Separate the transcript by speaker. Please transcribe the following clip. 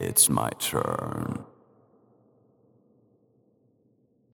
Speaker 1: It's my turn.